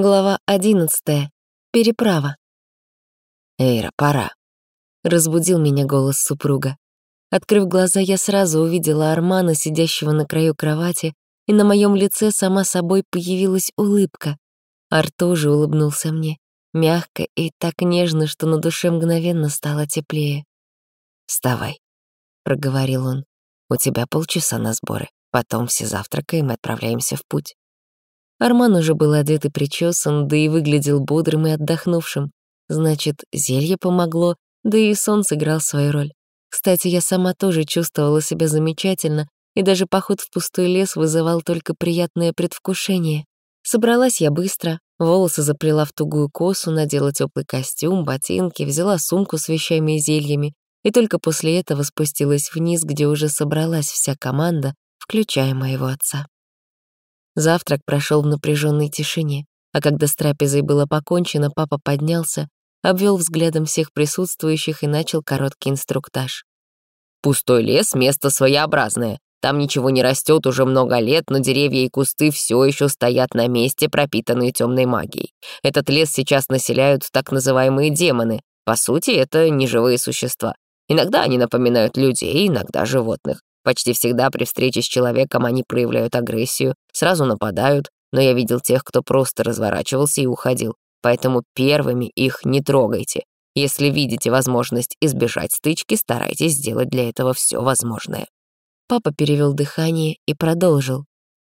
Глава одиннадцатая. Переправа. «Эйра, пора», — разбудил меня голос супруга. Открыв глаза, я сразу увидела Армана, сидящего на краю кровати, и на моем лице сама собой появилась улыбка. Ар тоже улыбнулся мне, мягко и так нежно, что на душе мгновенно стало теплее. «Вставай», — проговорил он. «У тебя полчаса на сборы, потом все завтракаем и отправляемся в путь». Арман уже был одет и причесан, да и выглядел бодрым и отдохнувшим. Значит, зелье помогло, да и сон сыграл свою роль. Кстати, я сама тоже чувствовала себя замечательно, и даже поход в пустой лес вызывал только приятное предвкушение. Собралась я быстро, волосы заплела в тугую косу, надела теплый костюм, ботинки, взяла сумку с вещами и зельями, и только после этого спустилась вниз, где уже собралась вся команда, включая моего отца. Завтрак прошел в напряженной тишине, а когда с трапезой было покончено, папа поднялся, обвел взглядом всех присутствующих и начал короткий инструктаж. «Пустой лес — место своеобразное. Там ничего не растет уже много лет, но деревья и кусты все еще стоят на месте, пропитанные темной магией. Этот лес сейчас населяют так называемые демоны. По сути, это неживые существа. Иногда они напоминают людей, иногда животных. Почти всегда при встрече с человеком они проявляют агрессию, сразу нападают, но я видел тех, кто просто разворачивался и уходил. Поэтому первыми их не трогайте. Если видите возможность избежать стычки, старайтесь сделать для этого все возможное. Папа перевел дыхание и продолжил.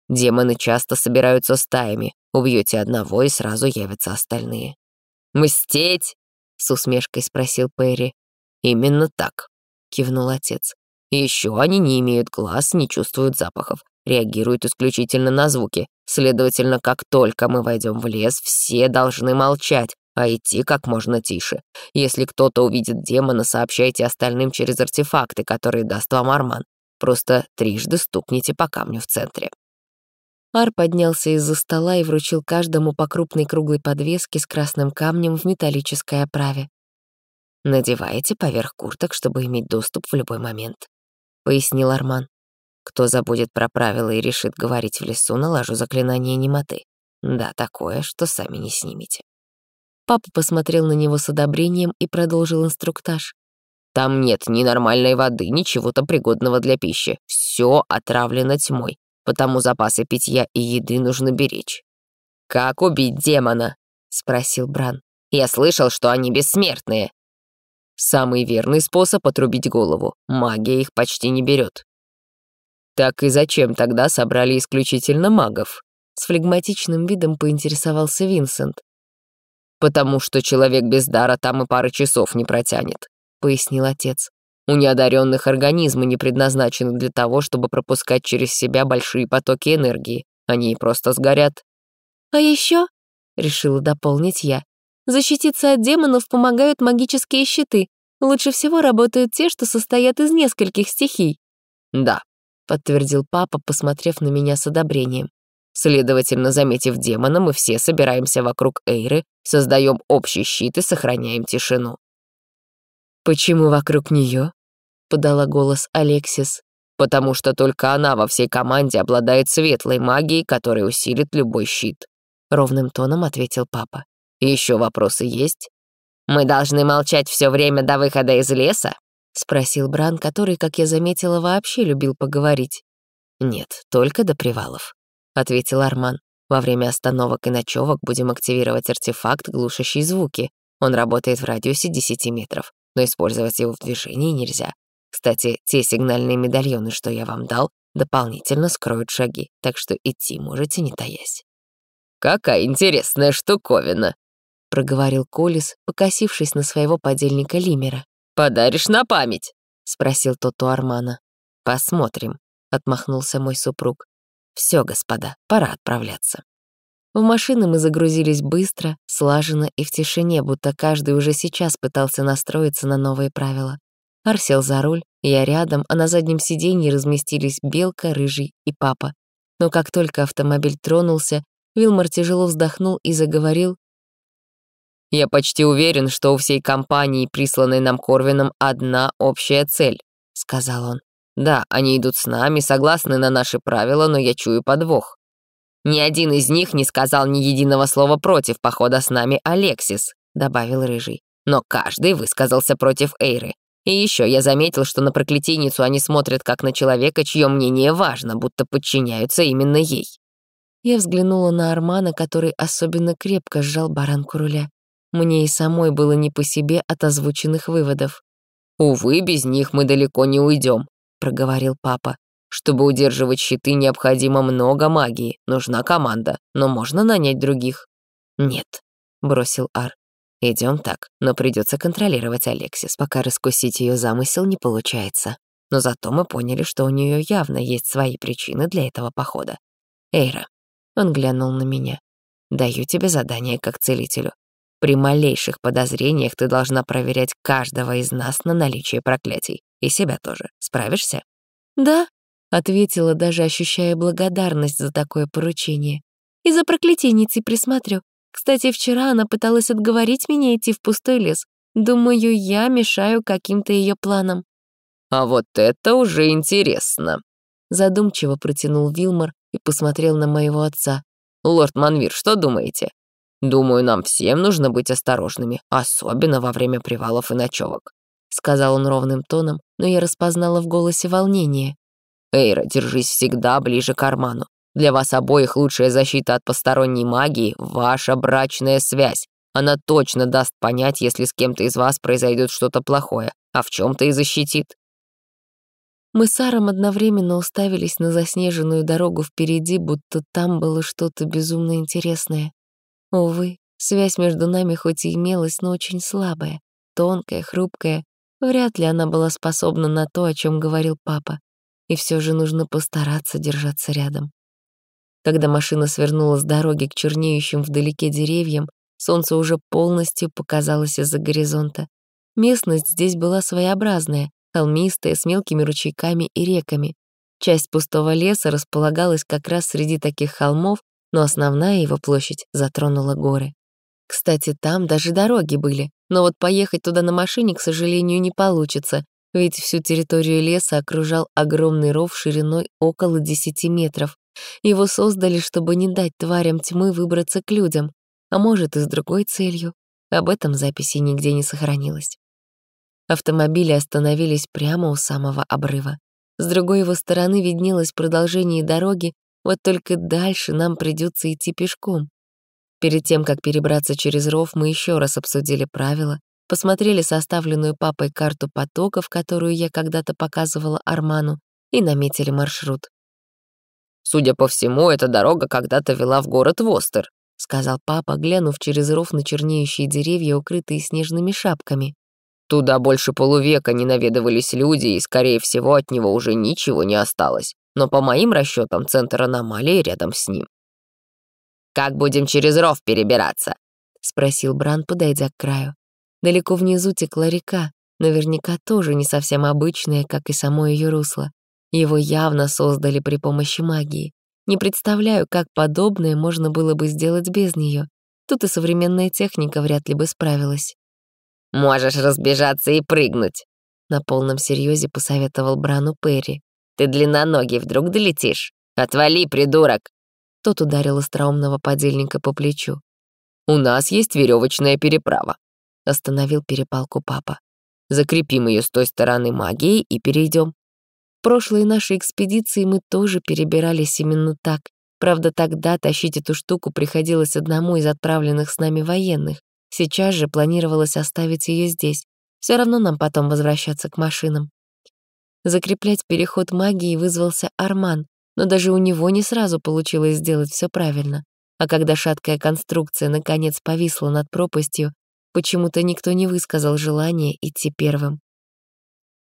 Демоны часто собираются стаями. Убьете одного, и сразу явятся остальные. «Мстеть?» — с усмешкой спросил Перри. «Именно так», — кивнул отец. И еще они не имеют глаз, не чувствуют запахов, реагируют исключительно на звуки. Следовательно, как только мы войдем в лес, все должны молчать, а идти как можно тише. Если кто-то увидит демона, сообщайте остальным через артефакты, которые даст вам Арман. Просто трижды стукните по камню в центре. Ар поднялся из-за стола и вручил каждому по крупной круглой подвеске с красным камнем в металлической оправе. Надеваете поверх курток, чтобы иметь доступ в любой момент. — пояснил Арман. «Кто забудет про правила и решит говорить в лесу, наложу заклинание немоты. Да, такое, что сами не снимете». Папа посмотрел на него с одобрением и продолжил инструктаж. «Там нет ни нормальной воды, ни чего-то пригодного для пищи. Все отравлено тьмой, потому запасы питья и еды нужно беречь». «Как убить демона?» — спросил Бран. «Я слышал, что они бессмертные». Самый верный способ отрубить голову. Магия их почти не берет. Так и зачем тогда собрали исключительно магов? С флегматичным видом поинтересовался Винсент. «Потому что человек без дара там и пары часов не протянет», — пояснил отец. «У неодаренных организмы не предназначены для того, чтобы пропускать через себя большие потоки энергии. Они просто сгорят». «А еще, решила дополнить я, Защититься от демонов помогают магические щиты. Лучше всего работают те, что состоят из нескольких стихий. «Да», — подтвердил папа, посмотрев на меня с одобрением. «Следовательно, заметив демона, мы все собираемся вокруг Эйры, создаем общий щит и сохраняем тишину». «Почему вокруг нее? подала голос Алексис. «Потому что только она во всей команде обладает светлой магией, которая усилит любой щит», — ровным тоном ответил папа. Еще вопросы есть? Мы должны молчать все время до выхода из леса? Спросил Бран, который, как я заметила, вообще любил поговорить. Нет, только до привалов, ответил Арман. Во время остановок и ночевок будем активировать артефакт, глушащий звуки. Он работает в радиусе 10 метров, но использовать его в движении нельзя. Кстати, те сигнальные медальоны, что я вам дал, дополнительно скроют шаги, так что идти можете не таясь. «Какая интересная штуковина!» — проговорил Колис, покосившись на своего подельника Лимера. «Подаришь на память?» — спросил тот у Армана. «Посмотрим», — отмахнулся мой супруг. «Все, господа, пора отправляться». В машины мы загрузились быстро, слаженно и в тишине, будто каждый уже сейчас пытался настроиться на новые правила. Ар сел за руль, я рядом, а на заднем сиденье разместились Белка, Рыжий и Папа. Но как только автомобиль тронулся, Вилмар тяжело вздохнул и заговорил, я почти уверен, что у всей компании, присланной нам Корвином, одна общая цель», — сказал он. «Да, они идут с нами, согласны на наши правила, но я чую подвох». Ни один из них не сказал ни единого слова против похода с нами Алексис», — добавил Рыжий. «Но каждый высказался против Эйры. И еще я заметил, что на проклятийницу они смотрят как на человека, чье мнение важно, будто подчиняются именно ей». Я взглянула на Армана, который особенно крепко сжал баранку руля. Мне и самой было не по себе от озвученных выводов. «Увы, без них мы далеко не уйдем», — проговорил папа. «Чтобы удерживать щиты, необходимо много магии. Нужна команда, но можно нанять других». «Нет», — бросил Ар. Идем так, но придется контролировать Алексис, пока раскусить ее замысел не получается. Но зато мы поняли, что у нее явно есть свои причины для этого похода. Эйра, он глянул на меня. Даю тебе задание как целителю. При малейших подозрениях ты должна проверять каждого из нас на наличие проклятий. И себя тоже. Справишься? Да, ответила, даже ощущая благодарность за такое поручение. И за проклятийницей присмотрю. Кстати, вчера она пыталась отговорить меня идти в пустой лес. Думаю, я мешаю каким-то ее планам. А вот это уже интересно. Задумчиво протянул Вилмор и посмотрел на моего отца. Лорд Манвир, что думаете? Думаю, нам всем нужно быть осторожными, особенно во время привалов и ночевок. Сказал он ровным тоном, но я распознала в голосе волнение. Эйра, держись всегда ближе к карману. Для вас обоих лучшая защита от посторонней магии — ваша брачная связь. Она точно даст понять, если с кем-то из вас произойдет что-то плохое, а в чем-то и защитит. Мы с Аром одновременно уставились на заснеженную дорогу впереди, будто там было что-то безумно интересное. Увы, связь между нами хоть и имелась, но очень слабая, тонкая, хрупкая. Вряд ли она была способна на то, о чем говорил папа. И все же нужно постараться держаться рядом. Когда машина свернула с дороги к чернеющим вдалеке деревьям, солнце уже полностью показалось из-за горизонта. Местность здесь была своеобразная, холмистая, с мелкими ручейками и реками. Часть пустого леса располагалась как раз среди таких холмов, но основная его площадь затронула горы. Кстати, там даже дороги были, но вот поехать туда на машине, к сожалению, не получится, ведь всю территорию леса окружал огромный ров шириной около 10 метров. Его создали, чтобы не дать тварям тьмы выбраться к людям, а может и с другой целью. Об этом записи нигде не сохранилось. Автомобили остановились прямо у самого обрыва. С другой его стороны виднелось продолжение дороги, вот только дальше нам придется идти пешком. Перед тем, как перебраться через ров, мы еще раз обсудили правила, посмотрели составленную папой карту потоков, которую я когда-то показывала Арману, и наметили маршрут. Судя по всему, эта дорога когда-то вела в город Востер», — сказал папа, глянув через ров на чернеющие деревья, укрытые снежными шапками. «Туда больше полувека не наведывались люди, и, скорее всего, от него уже ничего не осталось. Но по моим расчетам, центр аномалии рядом с ним». «Как будем через ров перебираться?» — спросил Бран, подойдя к краю. Далеко внизу текла река, наверняка тоже не совсем обычная, как и само ее русло. Его явно создали при помощи магии. Не представляю, как подобное можно было бы сделать без нее. Тут и современная техника вряд ли бы справилась. «Можешь разбежаться и прыгнуть», — на полном серьезе посоветовал Брану Перри. «Ты длинноногий, вдруг долетишь? Отвали, придурок!» Тот ударил остроумного подельника по плечу. «У нас есть веревочная переправа», — остановил перепалку папа. «Закрепим ее с той стороны магией и перейдем. В прошлой нашей экспедиции мы тоже перебирались именно так. Правда, тогда тащить эту штуку приходилось одному из отправленных с нами военных. Сейчас же планировалось оставить ее здесь. Все равно нам потом возвращаться к машинам. Закреплять переход магии вызвался Арман, но даже у него не сразу получилось сделать все правильно. А когда шаткая конструкция наконец повисла над пропастью, почему-то никто не высказал желания идти первым.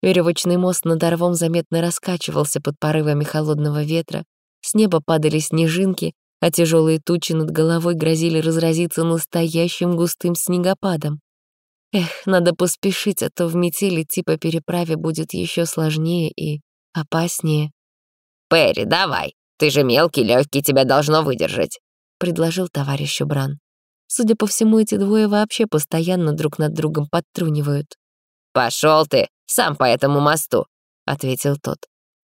Веревочный мост над Орвом заметно раскачивался под порывами холодного ветра, с неба падали снежинки, а тяжелые тучи над головой грозили разразиться настоящим густым снегопадом. Эх, надо поспешить, а то в метели типа переправе будет еще сложнее и опаснее. «Перри, давай, ты же мелкий, легкий, тебя должно выдержать», — предложил товарищ Бран. Судя по всему, эти двое вообще постоянно друг над другом подтрунивают. Пошел ты, сам по этому мосту», — ответил тот.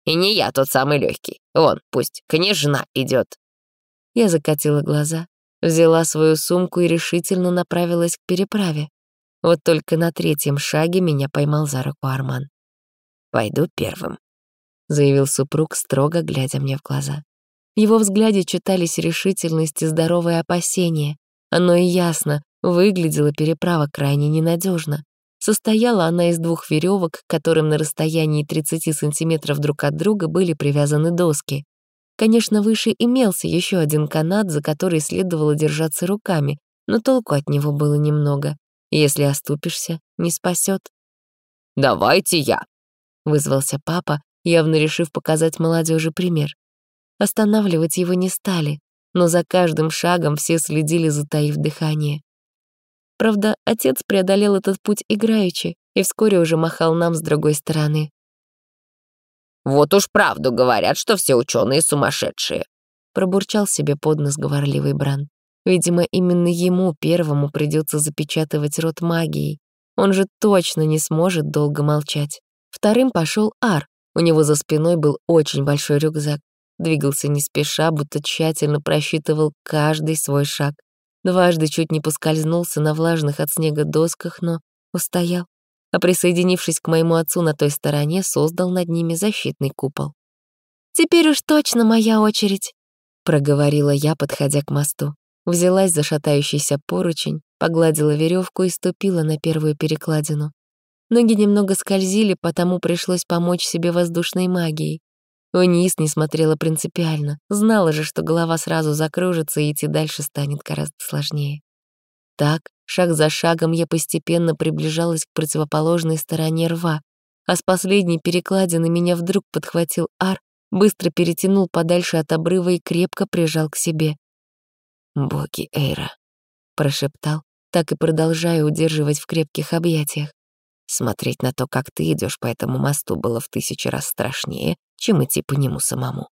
«И не я тот самый легкий. Вон, пусть княжна идет. Я закатила глаза, взяла свою сумку и решительно направилась к переправе. Вот только на третьем шаге меня поймал за руку Арман. «Пойду первым», — заявил супруг, строго глядя мне в глаза. В его взгляде читались решительность и здоровое опасение. Оно и ясно, выглядела переправа крайне ненадежно. Состояла она из двух веревок, к которым на расстоянии 30 сантиметров друг от друга были привязаны доски. Конечно, выше имелся еще один канат, за который следовало держаться руками, но толку от него было немного. Если оступишься, не спасет. «Давайте я», — вызвался папа, явно решив показать молодежи пример. Останавливать его не стали, но за каждым шагом все следили, затаив дыхание. Правда, отец преодолел этот путь играючи и вскоре уже махал нам с другой стороны. «Вот уж правду говорят, что все ученые сумасшедшие», пробурчал себе под нос говорливый Бран. Видимо, именно ему первому придется запечатывать рот магией. Он же точно не сможет долго молчать. Вторым пошел Ар. У него за спиной был очень большой рюкзак. Двигался не спеша, будто тщательно просчитывал каждый свой шаг. Дважды чуть не поскользнулся на влажных от снега досках, но устоял. А присоединившись к моему отцу на той стороне, создал над ними защитный купол. «Теперь уж точно моя очередь», — проговорила я, подходя к мосту. Взялась за шатающийся поручень, погладила веревку и ступила на первую перекладину. Ноги немного скользили, потому пришлось помочь себе воздушной магией. Вниз не смотрела принципиально, знала же, что голова сразу закружится и идти дальше станет гораздо сложнее. Так, шаг за шагом я постепенно приближалась к противоположной стороне рва, а с последней перекладины меня вдруг подхватил Ар, быстро перетянул подальше от обрыва и крепко прижал к себе. «Боги Эйра», — прошептал, так и продолжая удерживать в крепких объятиях. Смотреть на то, как ты идешь по этому мосту, было в тысячу раз страшнее, чем идти по нему самому.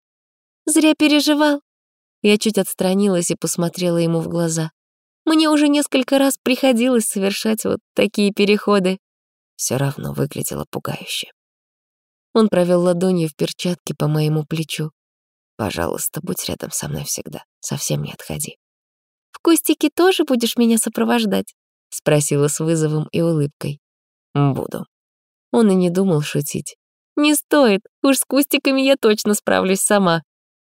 «Зря переживал». Я чуть отстранилась и посмотрела ему в глаза. Мне уже несколько раз приходилось совершать вот такие переходы. Все равно выглядело пугающе. Он провел ладонью в перчатке по моему плечу. «Пожалуйста, будь рядом со мной всегда. Совсем не отходи». «В кустике тоже будешь меня сопровождать?» — спросила с вызовом и улыбкой. «Буду». Он и не думал шутить. «Не стоит, уж с кустиками я точно справлюсь сама».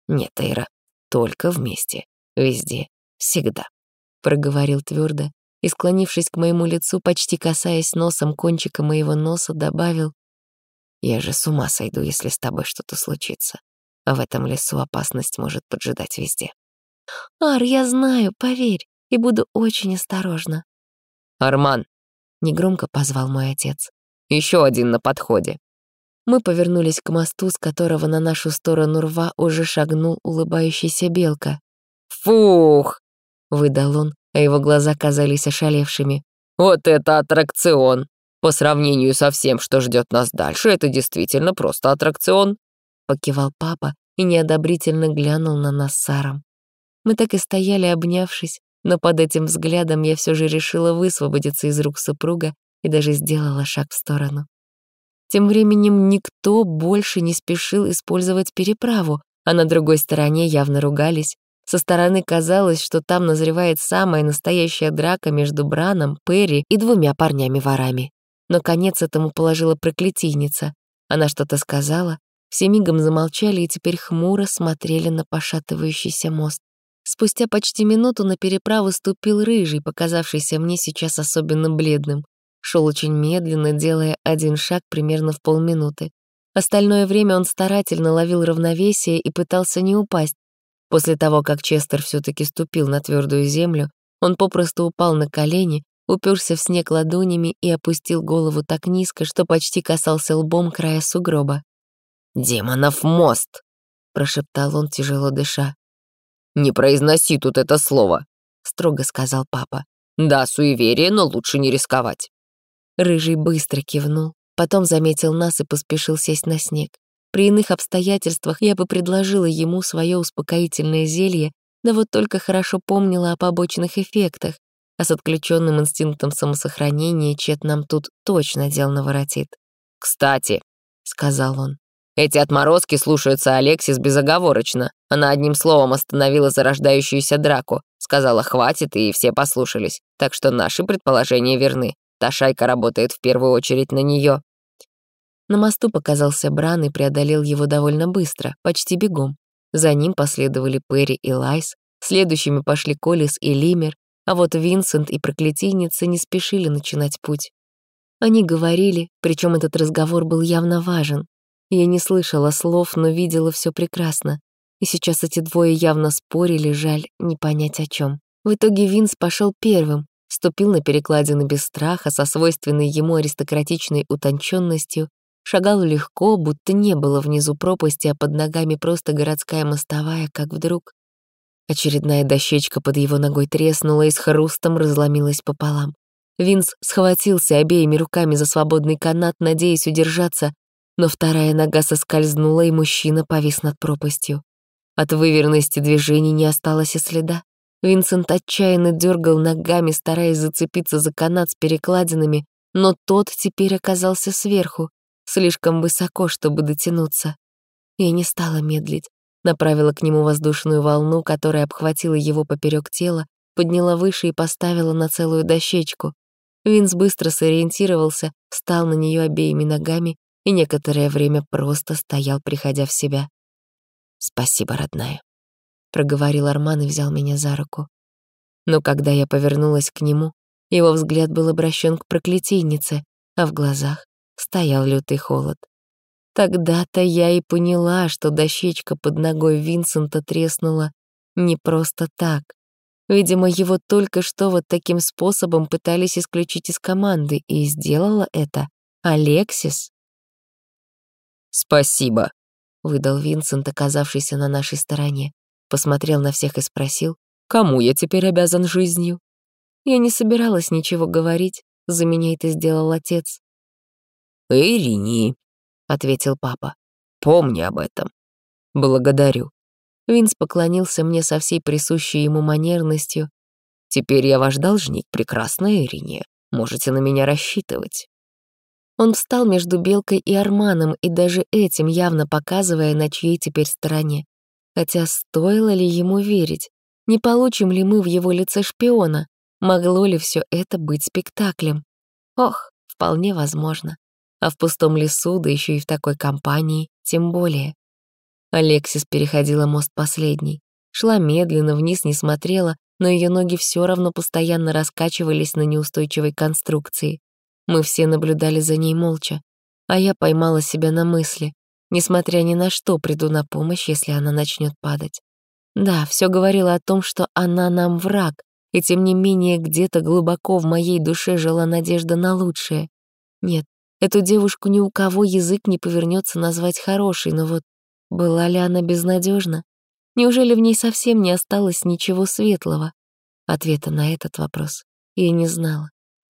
«Нет, Эйра, только вместе, везде, всегда», — проговорил твердо и, склонившись к моему лицу, почти касаясь носом кончика моего носа, добавил, «Я же с ума сойду, если с тобой что-то случится, в этом лесу опасность может поджидать везде». «Ар, я знаю, поверь, и буду очень осторожна». «Арман!» — негромко позвал мой отец. Еще один на подходе». Мы повернулись к мосту, с которого на нашу сторону рва уже шагнул улыбающийся белка. «Фух!» — выдал он, а его глаза казались ошалевшими. «Вот это аттракцион! По сравнению со всем, что ждет нас дальше, это действительно просто аттракцион!» Покивал папа и неодобрительно глянул на нас с Саром. Мы так и стояли, обнявшись, но под этим взглядом я все же решила высвободиться из рук супруга и даже сделала шаг в сторону. Тем временем никто больше не спешил использовать переправу, а на другой стороне явно ругались. Со стороны казалось, что там назревает самая настоящая драка между Браном, Перри и двумя парнями-ворами. Но конец этому положила проклятийница. Она что-то сказала, все мигом замолчали и теперь хмуро смотрели на пошатывающийся мост. Спустя почти минуту на переправу ступил рыжий, показавшийся мне сейчас особенно бледным. Шел очень медленно, делая один шаг примерно в полминуты. Остальное время он старательно ловил равновесие и пытался не упасть. После того, как Честер все таки ступил на твердую землю, он попросту упал на колени, уперся в снег ладонями и опустил голову так низко, что почти касался лбом края сугроба. «Демонов мост!» — прошептал он, тяжело дыша. «Не произноси тут это слово», — строго сказал папа. «Да, суеверие, но лучше не рисковать». Рыжий быстро кивнул, потом заметил нас и поспешил сесть на снег. При иных обстоятельствах я бы предложила ему свое успокоительное зелье, да вот только хорошо помнила о побочных эффектах, а с отключенным инстинктом самосохранения Чет нам тут точно дел наворотит. «Кстати», — сказал он, Эти отморозки слушаются Алексис безоговорочно. Она одним словом остановила зарождающуюся драку. Сказала «хватит», и все послушались. Так что наши предположения верны. Та шайка работает в первую очередь на нее. На мосту показался Бран и преодолел его довольно быстро, почти бегом. За ним последовали Перри и Лайс, следующими пошли Колис и Лимер, а вот Винсент и проклятийница не спешили начинать путь. Они говорили, причем этот разговор был явно важен. Я не слышала слов, но видела все прекрасно. И сейчас эти двое явно спорили, жаль, не понять о чем. В итоге Винс пошел первым, ступил на перекладины без страха, со свойственной ему аристократичной утонченностью, шагал легко, будто не было внизу пропасти, а под ногами просто городская мостовая, как вдруг. Очередная дощечка под его ногой треснула и с хрустом разломилась пополам. Винс схватился обеими руками за свободный канат, надеясь удержаться, но вторая нога соскользнула, и мужчина повис над пропастью. От выверенности движений не осталось и следа. Винсент отчаянно дергал ногами, стараясь зацепиться за канат с перекладинами, но тот теперь оказался сверху, слишком высоко, чтобы дотянуться. Я не стала медлить, направила к нему воздушную волну, которая обхватила его поперек тела, подняла выше и поставила на целую дощечку. Винс быстро сориентировался, встал на нее обеими ногами и некоторое время просто стоял, приходя в себя. «Спасибо, родная», — проговорил Арман и взял меня за руку. Но когда я повернулась к нему, его взгляд был обращен к проклятийнице, а в глазах стоял лютый холод. Тогда-то я и поняла, что дощечка под ногой Винсента треснула не просто так. Видимо, его только что вот таким способом пытались исключить из команды, и сделала это Алексис. «Спасибо», — выдал Винсент, оказавшийся на нашей стороне. Посмотрел на всех и спросил, «Кому я теперь обязан жизнью?» Я не собиралась ничего говорить, за меня это сделал отец. «Ирине», — ответил папа, — «помни об этом». «Благодарю». Винс поклонился мне со всей присущей ему манерностью. «Теперь я ваш должник, прекрасная Ирине. Можете на меня рассчитывать». Он встал между Белкой и Арманом, и даже этим явно показывая, на чьей теперь стороне. Хотя стоило ли ему верить? Не получим ли мы в его лице шпиона? Могло ли все это быть спектаклем? Ох, вполне возможно. А в пустом лесу, да еще и в такой компании, тем более. Алексис переходила мост последний. Шла медленно, вниз не смотрела, но ее ноги все равно постоянно раскачивались на неустойчивой конструкции. Мы все наблюдали за ней молча, а я поймала себя на мысли. Несмотря ни на что, приду на помощь, если она начнет падать. Да, все говорило о том, что она нам враг, и тем не менее где-то глубоко в моей душе жила надежда на лучшее. Нет, эту девушку ни у кого язык не повернется назвать хорошей, но вот была ли она безнадежна? Неужели в ней совсем не осталось ничего светлого? Ответа на этот вопрос я не знала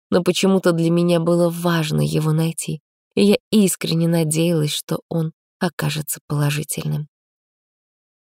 но почему-то для меня было важно его найти, и я искренне надеялась, что он окажется положительным.